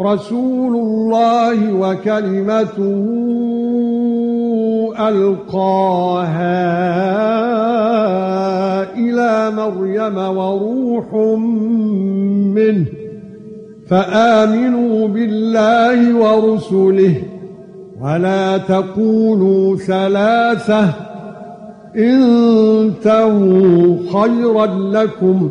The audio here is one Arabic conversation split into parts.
رسول الله وكلمته ألقاها إلى مريم وروح منه فآمنوا بالله ورسله ولا تقولوا ثلاثة انتهوا خيرا لكم.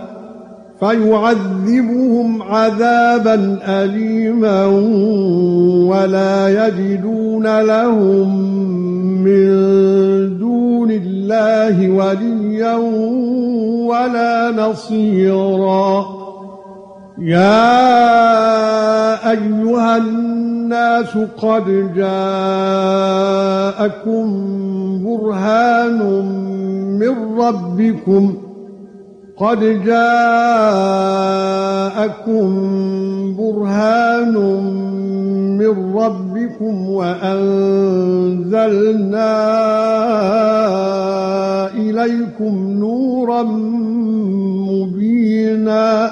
فيعذبهم عذابا اليما ولا يجدون لهم من دون الله وليا ولا نصيرا. يا أيها الناس قد جاءكم برهان من ربكم قد جاءكم برهان من ربكم وأنزلنا إليكم نورا مبينا